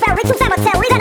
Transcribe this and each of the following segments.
cemetery to cemetery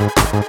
Thank